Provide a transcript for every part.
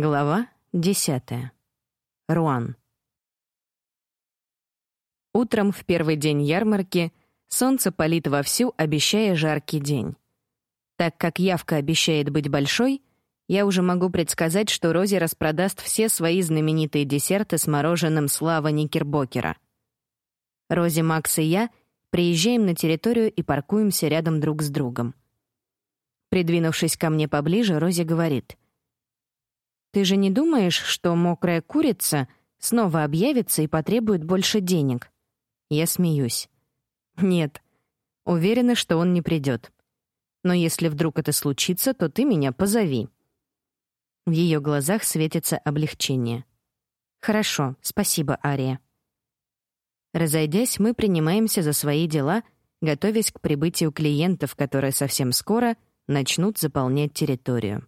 Глава десятая. Руан. Утром в первый день ярмарки солнце палит вовсю, обещая жаркий день. Так как явка обещает быть большой, я уже могу предсказать, что Рози распродаст все свои знаменитые десерты с мороженым Слава Никербокера. Рози, Макс и я приезжаем на территорию и паркуемся рядом друг с другом. Придвинувшись ко мне поближе, Рози говорит — ты же не думаешь, что мокрая курица снова объявится и потребует больше денег? Я смеюсь. Нет. Уверена, что он не придет. Но если вдруг это случится, то ты меня позови. В ее глазах светится облегчение. Хорошо, спасибо, Ария. Разойдясь, мы принимаемся за свои дела, готовясь к прибытию клиентов, которые совсем скоро начнут заполнять территорию.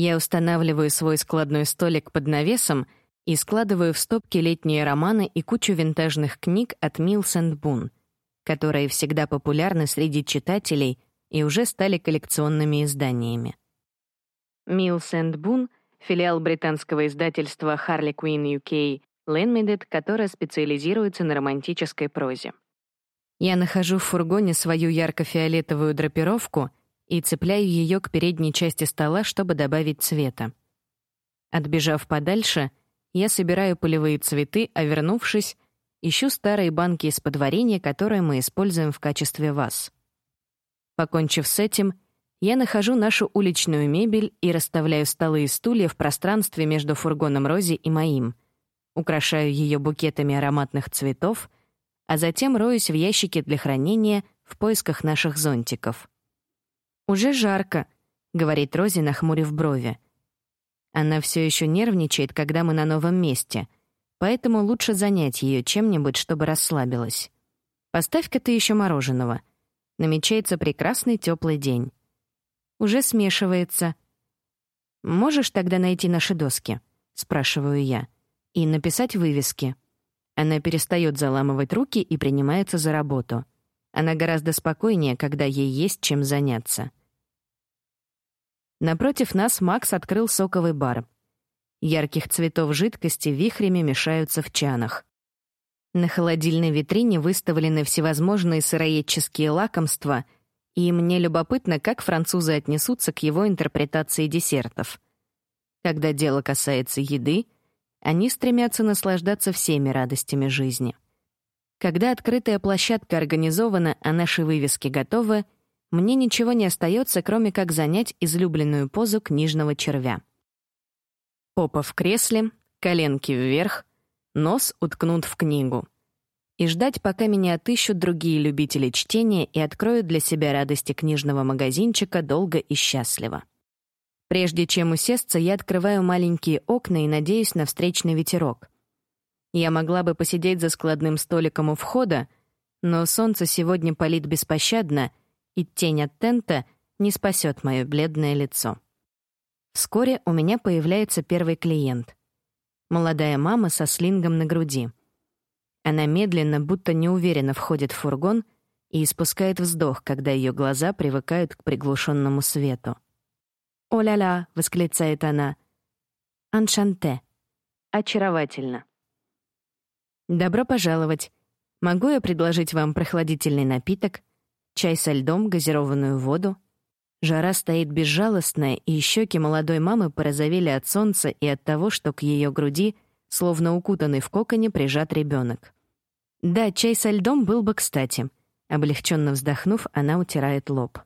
Я устанавливаю свой складной столик под навесом и складываю в стопки летние романы и кучу винтажных книг от Милс Бун, которые всегда популярны среди читателей и уже стали коллекционными изданиями. Милс Бун — филиал британского издательства Harley Quinn UK Limited, которое специализируется на романтической прозе. Я нахожу в фургоне свою ярко-фиолетовую драпировку и цепляю ее к передней части стола, чтобы добавить цвета. Отбежав подальше, я собираю полевые цветы, а вернувшись, ищу старые банки из-под варенья, которые мы используем в качестве ваз. Покончив с этим, я нахожу нашу уличную мебель и расставляю столы и стулья в пространстве между фургоном Рози и моим. Украшаю ее букетами ароматных цветов, а затем роюсь в ящике для хранения в поисках наших зонтиков. «Уже жарко», — говорит Рози, нахмурив брови. Она все еще нервничает, когда мы на новом месте, поэтому лучше занять ее чем-нибудь, чтобы расслабилась. Поставь-ка ты еще мороженого. Намечается прекрасный теплый день. Уже смешивается. Можешь тогда найти наши доски? спрашиваю я. И написать вывески. Она перестает заламывать руки и принимается за работу. Она гораздо спокойнее, когда ей есть чем заняться. Напротив нас Макс открыл соковый бар. Ярких цветов жидкости вихрями мешаются в чанах. На холодильной витрине выставлены всевозможные сыроедческие лакомства, и мне любопытно, как французы отнесутся к его интерпретации десертов. Когда дело касается еды, они стремятся наслаждаться всеми радостями жизни. Когда открытая площадка организована, а наши вывески готовы — мне ничего не остается, кроме как занять излюбленную позу книжного червя. Попа в кресле, коленки вверх, нос уткнут в книгу. И ждать, пока меня отыщут другие любители чтения и откроют для себя радости книжного магазинчика долго и счастливо. Прежде чем усесться, я открываю маленькие окна и надеюсь на встречный ветерок. Я могла бы посидеть за складным столиком у входа, но солнце сегодня палит беспощадно — и тень от тента не спасет мое бледное лицо. Вскоре у меня появляется первый клиент. Молодая мама со слингом на груди. Она медленно, будто неуверенно входит в фургон и испускает вздох, когда ее глаза привыкают к приглушенному свету. «О-ля-ля!» — восклицает она. «Аншанте!» «Очаровательно!» «Добро пожаловать! Могу я предложить вам прохладительный напиток, чай со льдом, газированную воду. Жара стоит безжалостная, и щеки молодой мамы порозовели от солнца и от того, что к ее груди, словно укутанный в коконе, прижат ребенок. Да, чай со льдом был бы кстати. Облегченно вздохнув, она утирает лоб.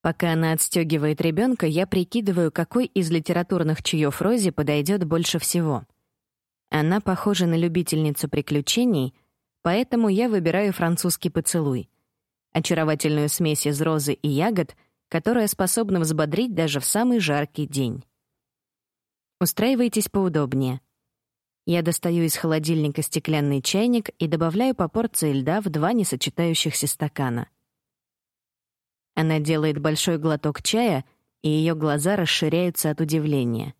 Пока она отстегивает ребенка, я прикидываю, какой из литературных чаев Рози подойдет больше всего. Она похожа на любительницу приключений, поэтому я выбираю французский поцелуй очаровательную смесь из розы и ягод, которая способна взбодрить даже в самый жаркий день. Устраивайтесь поудобнее. Я достаю из холодильника стеклянный чайник и добавляю по порции льда в два несочетающихся стакана. Она делает большой глоток чая, и ее глаза расширяются от удивления.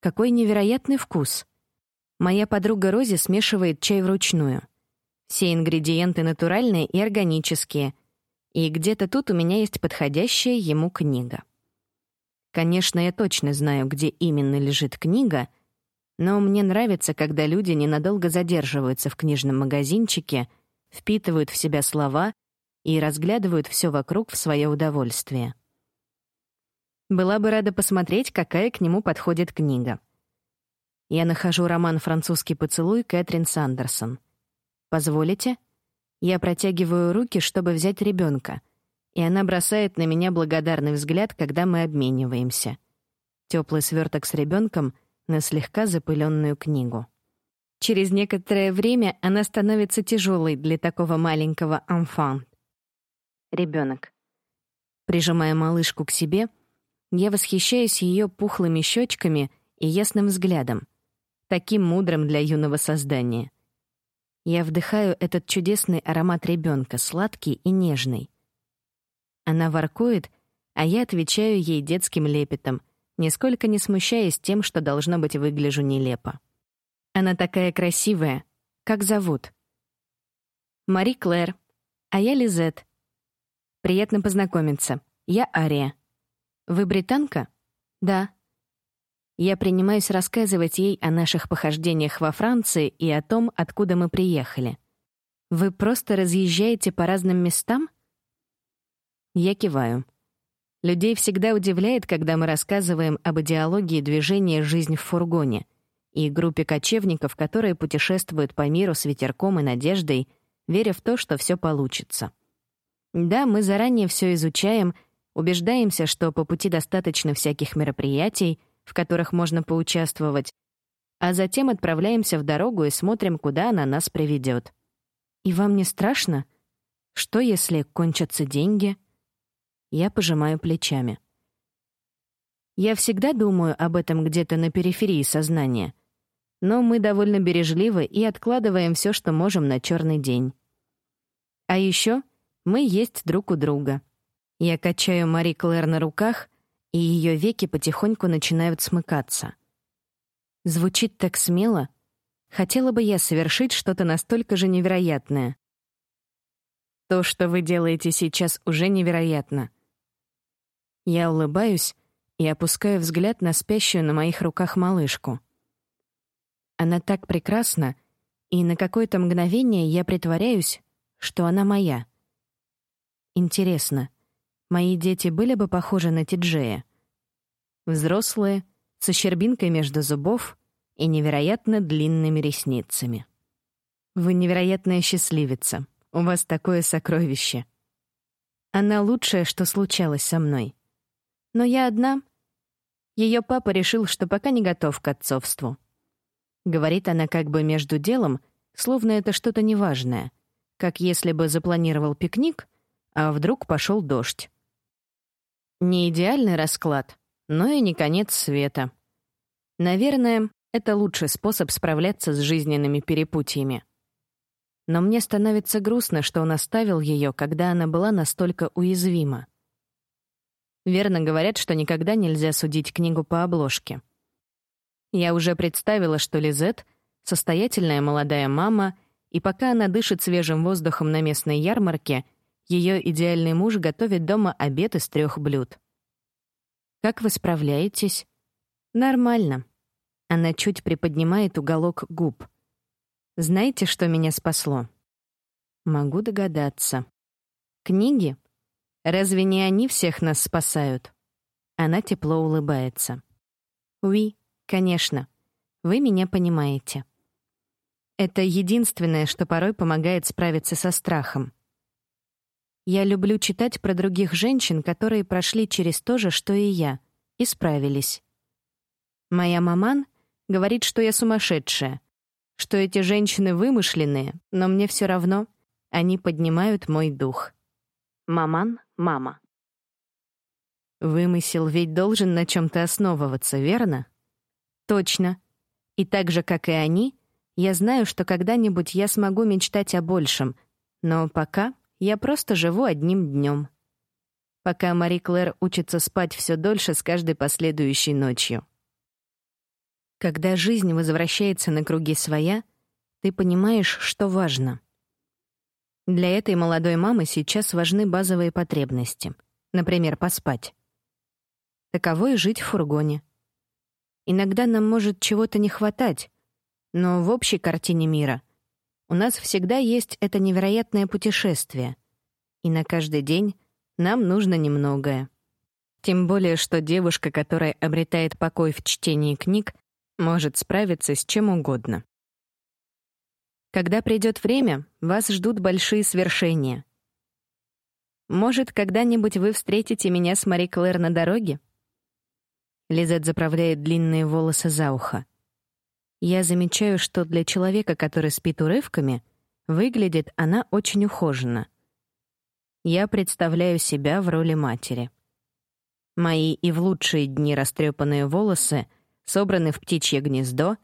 Какой невероятный вкус! Моя подруга Рози смешивает чай вручную — все ингредиенты натуральные и органические. И где-то тут у меня есть подходящая ему книга. Конечно, я точно знаю, где именно лежит книга, но мне нравится, когда люди ненадолго задерживаются в книжном магазинчике, впитывают в себя слова и разглядывают все вокруг в свое удовольствие. Была бы рада посмотреть, какая к нему подходит книга. Я нахожу роман «Французский поцелуй» Кэтрин Сандерсон. «Позволите?» Я протягиваю руки, чтобы взять ребенка, и она бросает на меня благодарный взгляд, когда мы обмениваемся. Теплый сверток с ребенком на слегка запыленную книгу. Через некоторое время она становится тяжелой для такого маленького enfant. Ребенок. Прижимая малышку к себе, я восхищаюсь ее пухлыми щечками и ясным взглядом таким мудрым для юного создания. Я вдыхаю этот чудесный аромат ребенка, сладкий и нежный. Она воркует, а я отвечаю ей детским лепетом, нисколько не смущаясь тем, что должно быть выгляжу нелепо. Она такая красивая. Как зовут? Мари Клэр. А я Лизет. Приятно познакомиться. Я Ария. Вы британка? Да. Я принимаюсь рассказывать ей о наших похождениях во Франции и о том, откуда мы приехали. Вы просто разъезжаете по разным местам? Я киваю. Людей всегда удивляет, когда мы рассказываем об идеологии движения «Жизнь в фургоне» и группе кочевников, которые путешествуют по миру с ветерком и надеждой, веря в то, что все получится. Да, мы заранее все изучаем, убеждаемся, что по пути достаточно всяких мероприятий — в которых можно поучаствовать, а затем отправляемся в дорогу и смотрим, куда она нас приведет. И вам не страшно? Что, если кончатся деньги? Я пожимаю плечами. Я всегда думаю об этом где-то на периферии сознания, но мы довольно бережливы и откладываем все, что можем на черный день. А еще мы есть друг у друга. Я качаю Мари Клэр на руках, и ее веки потихоньку начинают смыкаться. Звучит так смело. Хотела бы я совершить что-то настолько же невероятное. То, что вы делаете сейчас, уже невероятно. Я улыбаюсь и опускаю взгляд на спящую на моих руках малышку. Она так прекрасна, и на какое-то мгновение я притворяюсь, что она моя. Интересно, мои дети были бы похожи на Тиджея. Взрослые, со щербинкой между зубов и невероятно длинными ресницами. Вы невероятная счастливица. У вас такое сокровище. Она лучшее, что случалось со мной. Но я одна. Ее папа решил, что пока не готов к отцовству. Говорит она как бы между делом, словно это что-то неважное, как если бы запланировал пикник, а вдруг пошел дождь. Не идеальный расклад, но и не конец света. Наверное, это лучший способ справляться с жизненными перепутьями. Но мне становится грустно, что он оставил ее, когда она была настолько уязвима. Верно говорят, что никогда нельзя судить книгу по обложке. Я уже представила, что Лизет — состоятельная молодая мама, и пока она дышит свежим воздухом на местной ярмарке, ее идеальный муж готовит дома обед из трех блюд. «Как вы справляетесь?» «Нормально». Она чуть приподнимает уголок губ. «Знаете, что меня спасло?» «Могу догадаться». «Книги? Разве не они всех нас спасают?» Она тепло улыбается. «Уи, конечно. Вы меня понимаете». Это единственное, что порой помогает справиться со страхом. Я люблю читать про других женщин, которые прошли через то же, что и я, и справились. Моя маман говорит, что я сумасшедшая, что эти женщины вымышленные, но мне все равно, они поднимают мой дух. Маман — мама. Вымысел ведь должен на чем-то основываться, верно? Точно. И так же, как и они, я знаю, что когда-нибудь я смогу мечтать о большем, но пока я просто живу одним днем. Пока Мари Клэр учится спать все дольше с каждой последующей ночью. Когда жизнь возвращается на круги своя, ты понимаешь, что важно. Для этой молодой мамы сейчас важны базовые потребности. Например, поспать. Таково и жить в фургоне. Иногда нам может чего-то не хватать, но в общей картине мира у нас всегда есть это невероятное путешествие, и на каждый день нам нужно немногое. Тем более, что девушка, которая обретает покой в чтении книг, может справиться с чем угодно. Когда придет время, вас ждут большие свершения. Может, когда-нибудь вы встретите меня с Мари Клэр на дороге? Лизет заправляет длинные волосы за ухо. Я замечаю, что для человека, который спит урывками, выглядит она очень ухоженно. Я представляю себя в роли матери. Мои и в лучшие дни растрепанные волосы собраны в птичье гнездо,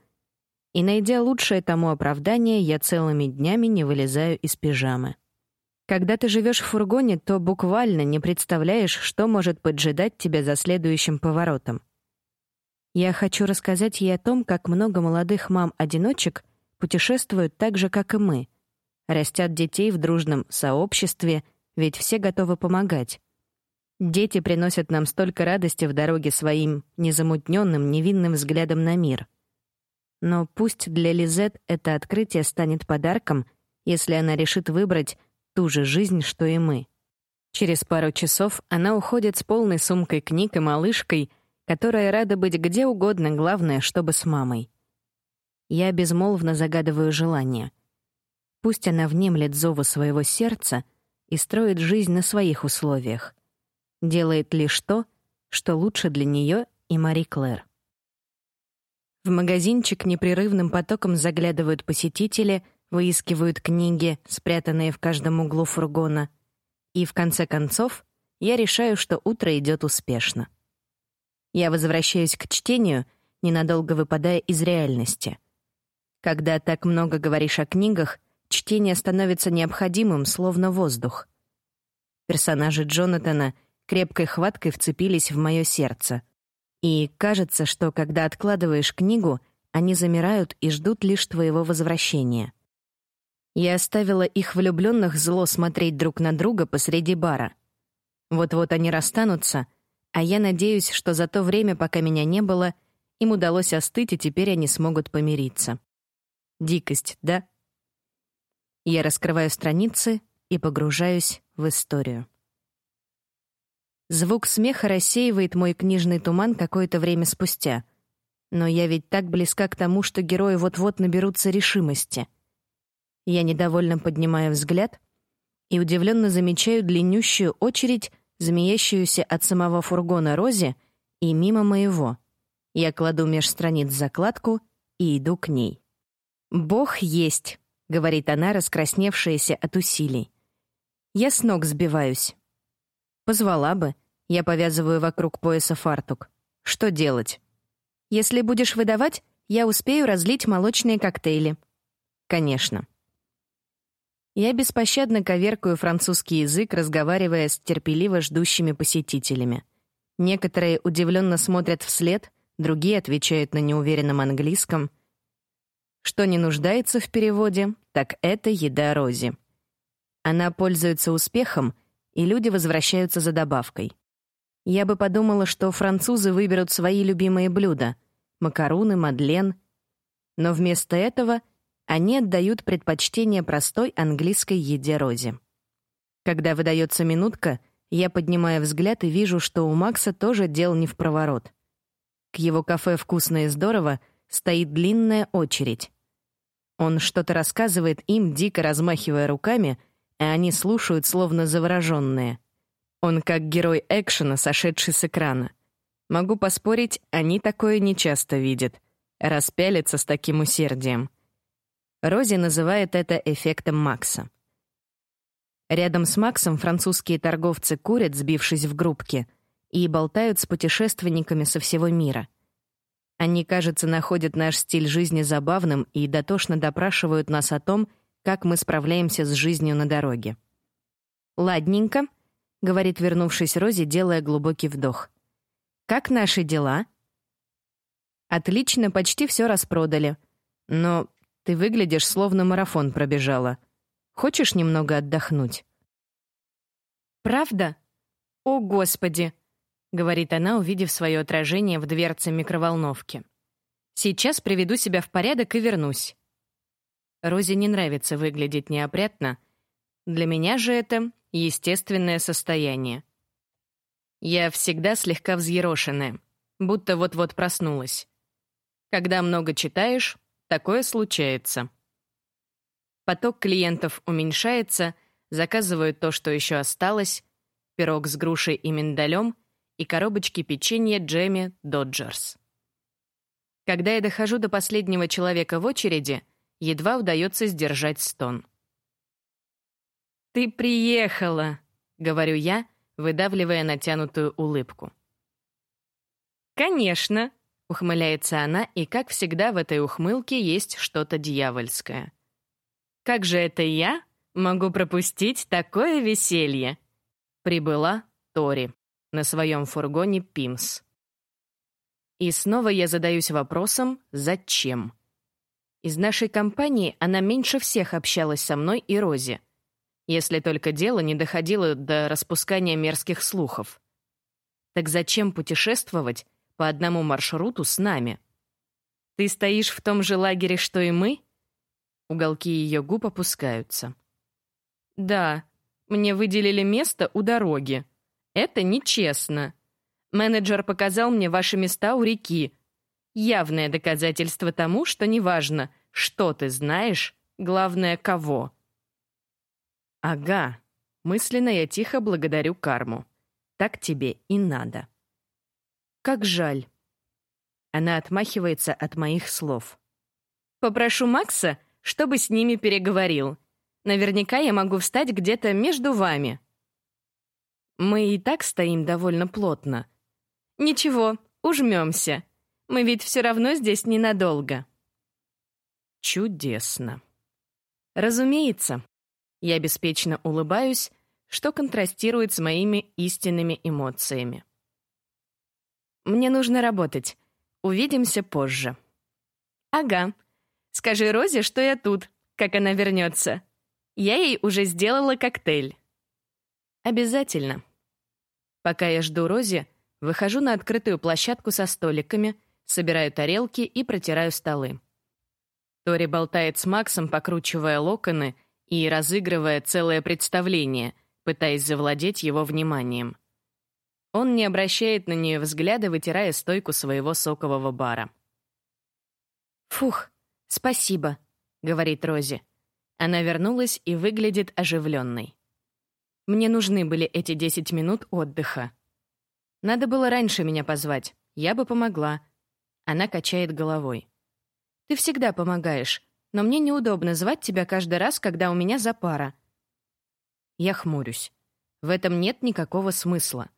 и, найдя лучшее тому оправдание, я целыми днями не вылезаю из пижамы. Когда ты живешь в фургоне, то буквально не представляешь, что может поджидать тебя за следующим поворотом. Я хочу рассказать ей о том, как много молодых мам-одиночек путешествуют так же, как и мы, растят детей в дружном сообществе, ведь все готовы помогать. Дети приносят нам столько радости в дороге своим незамутненным, невинным взглядом на мир. Но пусть для Лизет это открытие станет подарком, если она решит выбрать ту же жизнь, что и мы. Через пару часов она уходит с полной сумкой книг и малышкой, которая рада быть где угодно, главное, чтобы с мамой. Я безмолвно загадываю желание. Пусть она внемлет зову своего сердца и строит жизнь на своих условиях делает лишь то, что лучше для нее и Мари Клэр. В магазинчик непрерывным потоком заглядывают посетители, выискивают книги, спрятанные в каждом углу фургона. И в конце концов я решаю, что утро идет успешно. Я возвращаюсь к чтению, ненадолго выпадая из реальности. Когда так много говоришь о книгах, чтение становится необходимым, словно воздух. Персонажи Джонатана — крепкой хваткой вцепились в мое сердце. И кажется, что когда откладываешь книгу, они замирают и ждут лишь твоего возвращения. Я оставила их влюбленных зло смотреть друг на друга посреди бара. Вот-вот они расстанутся, а я надеюсь, что за то время, пока меня не было, им удалось остыть, и теперь они смогут помириться. Дикость, да? Я раскрываю страницы и погружаюсь в историю. Звук смеха рассеивает мой книжный туман какое-то время спустя. Но я ведь так близка к тому, что герои вот-вот наберутся решимости. Я недовольно поднимаю взгляд и удивленно замечаю длиннющую очередь, змеящуюся от самого фургона Рози и мимо моего. Я кладу меж страниц закладку и иду к ней. «Бог есть», — говорит она, раскрасневшаяся от усилий. Я с ног сбиваюсь. Позвала бы. Я повязываю вокруг пояса фартук. Что делать? Если будешь выдавать, я успею разлить молочные коктейли. Конечно. Я беспощадно коверкаю французский язык, разговаривая с терпеливо ждущими посетителями. Некоторые удивленно смотрят вслед, другие отвечают на неуверенном английском. Что не нуждается в переводе, так это еда Рози. Она пользуется успехом — и люди возвращаются за добавкой. Я бы подумала, что французы выберут свои любимые блюда — макаруны, мадлен. Но вместо этого они отдают предпочтение простой английской еде Розе. Когда выдается минутка, я поднимаю взгляд и вижу, что у Макса тоже дел не в проворот. К его кафе «Вкусно и здорово» стоит длинная очередь. Он что-то рассказывает им, дико размахивая руками, и они слушают, словно завороженные. Он как герой экшена, сошедший с экрана. Могу поспорить, они такое нечасто видят. Распялиться с таким усердием. Рози называет это эффектом Макса. Рядом с Максом французские торговцы курят, сбившись в группки, и болтают с путешественниками со всего мира. Они, кажется, находят наш стиль жизни забавным и дотошно допрашивают нас о том, как мы справляемся с жизнью на дороге. «Ладненько», — говорит вернувшись Рози, делая глубокий вдох. «Как наши дела?» «Отлично, почти все распродали. Но ты выглядишь, словно марафон пробежала. Хочешь немного отдохнуть?» «Правда? О, Господи!» — говорит она, увидев свое отражение в дверце микроволновки. «Сейчас приведу себя в порядок и вернусь». Розе не нравится выглядеть неопрятно. Для меня же это естественное состояние. Я всегда слегка взъерошенная, будто вот-вот проснулась. Когда много читаешь, такое случается. Поток клиентов уменьшается, заказывают то, что еще осталось, пирог с грушей и миндалем и коробочки печенья Джемми Доджерс. Когда я дохожу до последнего человека в очереди, едва удается сдержать стон. «Ты приехала!» — говорю я, выдавливая натянутую улыбку. «Конечно!» — ухмыляется она, и, как всегда, в этой ухмылке есть что-то дьявольское. «Как же это я могу пропустить такое веселье?» Прибыла Тори на своем фургоне «Пимс». И снова я задаюсь вопросом «Зачем?». Из нашей компании она меньше всех общалась со мной и Рози, если только дело не доходило до распускания мерзких слухов. Так зачем путешествовать по одному маршруту с нами? Ты стоишь в том же лагере, что и мы? Уголки ее губ опускаются. Да, мне выделили место у дороги. Это нечестно. Менеджер показал мне ваши места у реки. Явное доказательство тому, что неважно, что ты знаешь, главное, кого. Ага. Мысленно я тихо благодарю карму. Так тебе и надо. Как жаль. Она отмахивается от моих слов. Попрошу Макса, чтобы с ними переговорил. Наверняка я могу встать где-то между вами. Мы и так стоим довольно плотно. Ничего, ужмемся. Мы ведь все равно здесь ненадолго. Чудесно. Разумеется, я беспечно улыбаюсь, что контрастирует с моими истинными эмоциями. Мне нужно работать. Увидимся позже. Ага. Скажи Розе, что я тут, как она вернется. Я ей уже сделала коктейль. Обязательно. Пока я жду Рози, выхожу на открытую площадку со столиками, собираю тарелки и протираю столы. Тори болтает с Максом, покручивая локоны — и разыгрывая целое представление, пытаясь завладеть его вниманием. Он не обращает на нее взгляда, вытирая стойку своего сокового бара. «Фух, спасибо», — говорит Рози. Она вернулась и выглядит оживленной. Мне нужны были эти десять минут отдыха. Надо было раньше меня позвать, я бы помогла. Она качает головой. «Ты всегда помогаешь но мне неудобно звать тебя каждый раз, когда у меня запара. Я хмурюсь. В этом нет никакого смысла.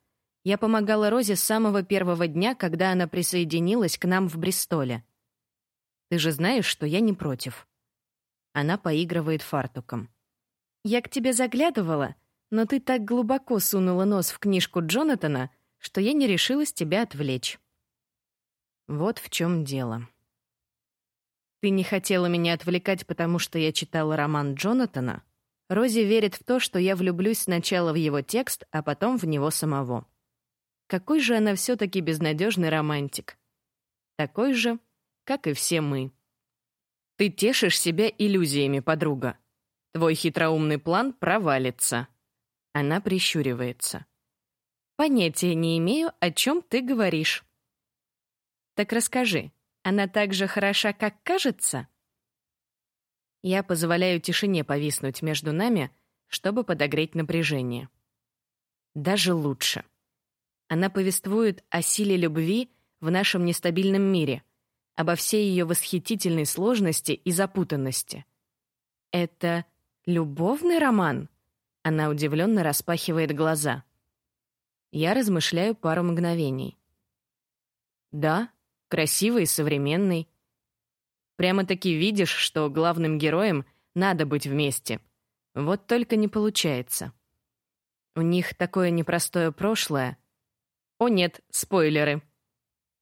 Я помогала Розе с самого первого дня, когда она присоединилась к нам в Бристоле. Ты же знаешь, что я не против. Она поигрывает фартуком. Я к тебе заглядывала, но ты так глубоко сунула нос в книжку Джонатана, что я не решилась тебя отвлечь. Вот в чем дело. Ты не хотела меня отвлекать, потому что я читала роман Джонатана? Рози верит в то, что я влюблюсь сначала в его текст, а потом в него самого. Какой же она все-таки безнадежный романтик. Такой же, как и все мы. Ты тешишь себя иллюзиями, подруга. Твой хитроумный план провалится. Она прищуривается. Понятия не имею, о чем ты говоришь. Так расскажи, она так же хороша, как кажется? Я позволяю тишине повиснуть между нами, чтобы подогреть напряжение. Даже лучше. Она повествует о силе любви в нашем нестабильном мире, обо всей ее восхитительной сложности и запутанности. Это любовный роман? Она удивленно распахивает глаза. Я размышляю пару мгновений. Да, красивый и современный. Прямо-таки видишь, что главным героям надо быть вместе. Вот только не получается. У них такое непростое прошлое. О нет, спойлеры.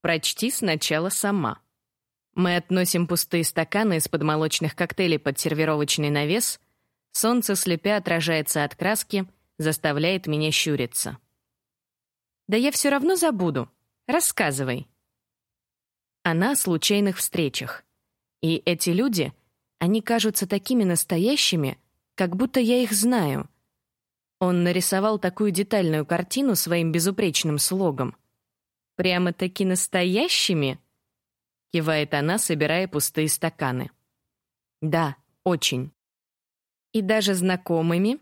Прочти сначала сама. Мы относим пустые стаканы из-под молочных коктейлей под сервировочный навес. Солнце слепя отражается от краски, заставляет меня щуриться. Да я все равно забуду. Рассказывай. Она о случайных встречах. И эти люди, они кажутся такими настоящими, как будто я их знаю. Он нарисовал такую детальную картину своим безупречным слогом. «Прямо-таки настоящими?» — кивает она, собирая пустые стаканы. «Да, очень». «И даже знакомыми?»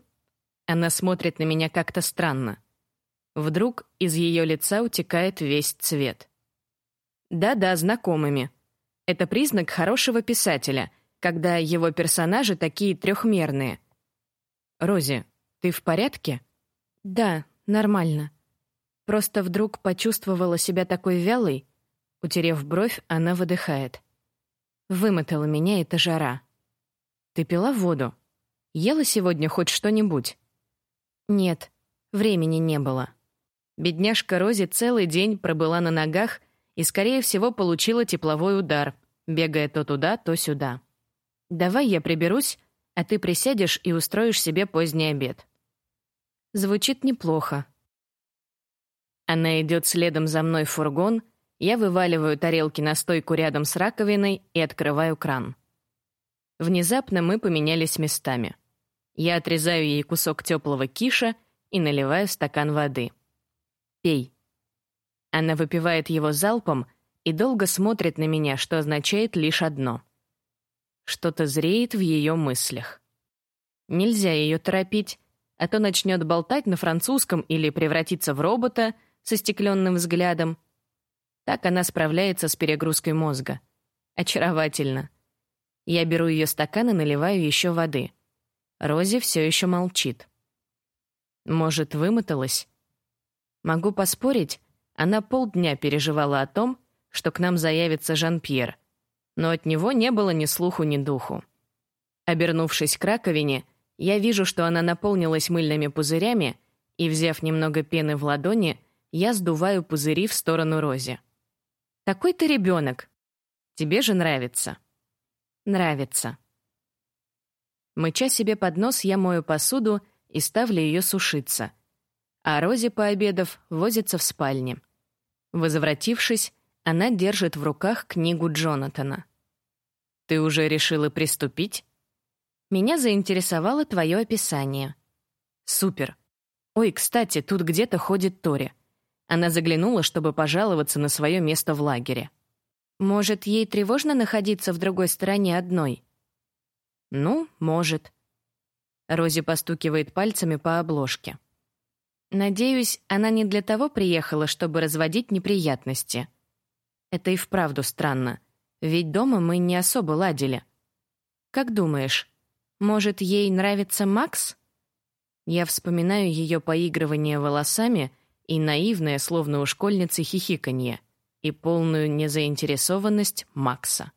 Она смотрит на меня как-то странно. Вдруг из ее лица утекает весь цвет. Да-да, знакомыми. Это признак хорошего писателя, когда его персонажи такие трехмерные. Рози, ты в порядке? Да, нормально. Просто вдруг почувствовала себя такой вялой. Утерев бровь, она выдыхает. Вымотала меня эта жара. Ты пила воду? Ела сегодня хоть что-нибудь? Нет, времени не было. Бедняжка Рози целый день пробыла на ногах и, скорее всего, получила тепловой удар, бегая то туда, то сюда. «Давай я приберусь, а ты присядешь и устроишь себе поздний обед». Звучит неплохо. Она идет следом за мной в фургон, я вываливаю тарелки на стойку рядом с раковиной и открываю кран. Внезапно мы поменялись местами. Я отрезаю ей кусок теплого киша и наливаю стакан воды. Пей». Она выпивает его залпом и долго смотрит на меня, что означает лишь одно. Что-то зреет в ее мыслях. Нельзя ее торопить, а то начнет болтать на французском или превратиться в робота со стекленным взглядом. Так она справляется с перегрузкой мозга. Очаровательно. Я беру ее стакан и наливаю еще воды. Рози все еще молчит. Может, вымоталась? Могу поспорить, она полдня переживала о том, что к нам заявится Жан-Пьер, но от него не было ни слуху, ни духу. Обернувшись к раковине, я вижу, что она наполнилась мыльными пузырями, и, взяв немного пены в ладони, я сдуваю пузыри в сторону Рози. «Такой ты ребенок. Тебе же нравится». «Нравится». Мыча себе под нос, я мою посуду и ставлю ее сушиться — а Рози, пообедав, возится в спальне. Возвратившись, она держит в руках книгу Джонатана. «Ты уже решила приступить?» «Меня заинтересовало твое описание». «Супер. Ой, кстати, тут где-то ходит Тори. Она заглянула, чтобы пожаловаться на свое место в лагере. Может, ей тревожно находиться в другой стороне одной?» «Ну, может». Рози постукивает пальцами по обложке. Надеюсь, она не для того приехала, чтобы разводить неприятности. Это и вправду странно, ведь дома мы не особо ладили. Как думаешь, может, ей нравится Макс? Я вспоминаю ее поигрывание волосами и наивное, словно у школьницы, хихиканье и полную незаинтересованность Макса.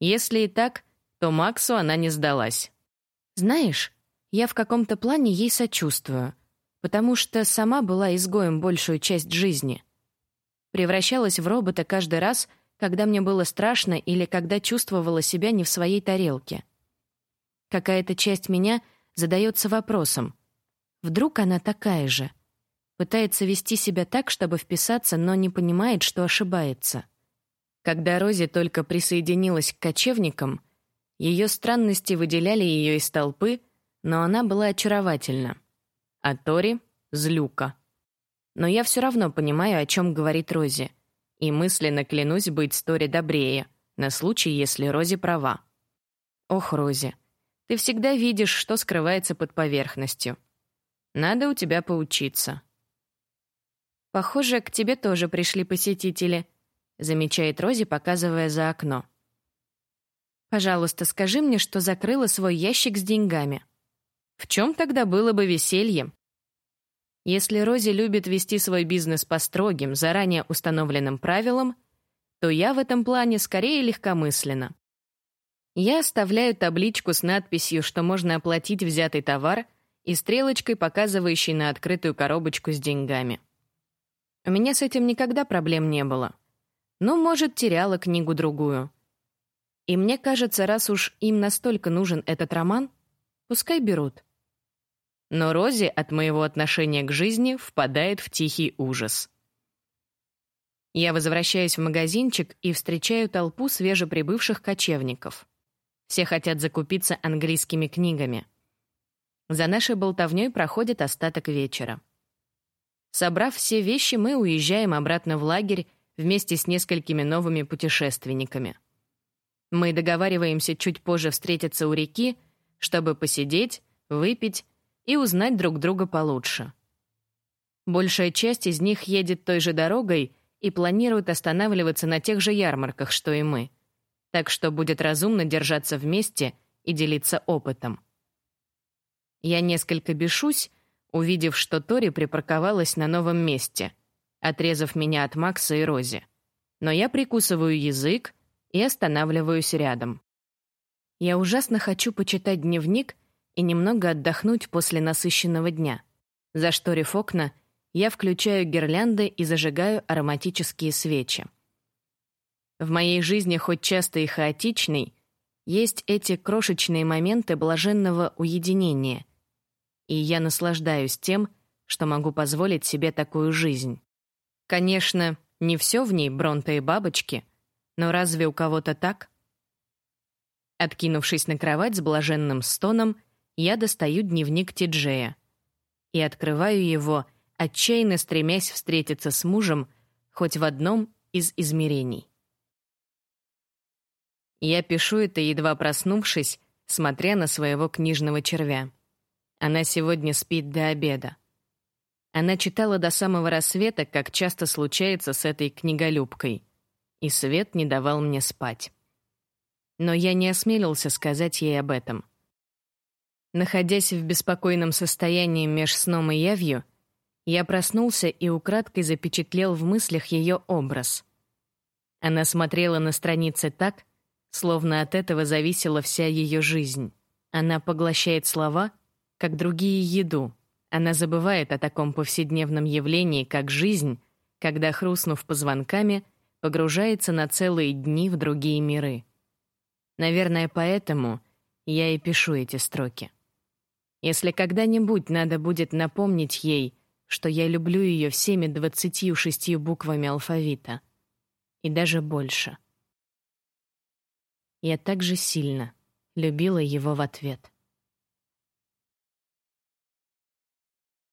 Если и так, то Максу она не сдалась. Знаешь, я в каком-то плане ей сочувствую — потому что сама была изгоем большую часть жизни. Превращалась в робота каждый раз, когда мне было страшно или когда чувствовала себя не в своей тарелке. Какая-то часть меня задается вопросом. Вдруг она такая же? Пытается вести себя так, чтобы вписаться, но не понимает, что ошибается. Когда Рози только присоединилась к кочевникам, ее странности выделяли ее из толпы, но она была очаровательна а Тори — злюка. Но я все равно понимаю, о чем говорит Рози, и мысленно клянусь быть Тори добрее, на случай, если Рози права. Ох, Рози, ты всегда видишь, что скрывается под поверхностью. Надо у тебя поучиться. Похоже, к тебе тоже пришли посетители, замечает Рози, показывая за окно. Пожалуйста, скажи мне, что закрыла свой ящик с деньгами. В чем тогда было бы веселье? Если Рози любит вести свой бизнес по строгим, заранее установленным правилам, то я в этом плане скорее легкомысленно. Я оставляю табличку с надписью, что можно оплатить взятый товар, и стрелочкой, показывающей на открытую коробочку с деньгами. У меня с этим никогда проблем не было. Ну, может, теряла книгу-другую. И мне кажется, раз уж им настолько нужен этот роман, пускай берут. Но Рози от моего отношения к жизни впадает в тихий ужас. Я возвращаюсь в магазинчик и встречаю толпу свежеприбывших кочевников. Все хотят закупиться английскими книгами. За нашей болтовней проходит остаток вечера. Собрав все вещи, мы уезжаем обратно в лагерь вместе с несколькими новыми путешественниками. Мы договариваемся чуть позже встретиться у реки, чтобы посидеть, выпить и узнать друг друга получше. Большая часть из них едет той же дорогой и планирует останавливаться на тех же ярмарках, что и мы. Так что будет разумно держаться вместе и делиться опытом. Я несколько бешусь, увидев, что Тори припарковалась на новом месте, отрезав меня от Макса и Рози. Но я прикусываю язык и останавливаюсь рядом. Я ужасно хочу почитать дневник и немного отдохнуть после насыщенного дня. Зашторив окна, я включаю гирлянды и зажигаю ароматические свечи. В моей жизни, хоть часто и хаотичной, есть эти крошечные моменты блаженного уединения, и я наслаждаюсь тем, что могу позволить себе такую жизнь. Конечно, не все в ней бронта и бабочки, но разве у кого-то так? Откинувшись на кровать с блаженным стоном, я достаю дневник Тиджея и открываю его, отчаянно стремясь встретиться с мужем хоть в одном из измерений. Я пишу это, едва проснувшись, смотря на своего книжного червя. Она сегодня спит до обеда. Она читала до самого рассвета, как часто случается с этой книголюбкой, и свет не давал мне спать. Но я не осмелился сказать ей об этом — Находясь в беспокойном состоянии меж сном и явью, я проснулся и украдкой запечатлел в мыслях ее образ. Она смотрела на страницы так, словно от этого зависела вся ее жизнь. Она поглощает слова, как другие еду. Она забывает о таком повседневном явлении, как жизнь, когда, хрустнув позвонками, погружается на целые дни в другие миры. Наверное, поэтому я и пишу эти строки. Если когда-нибудь надо будет напомнить ей, что я люблю ее всеми двадцатью шестью буквами алфавита. И даже больше. Я так же сильно любила его в ответ.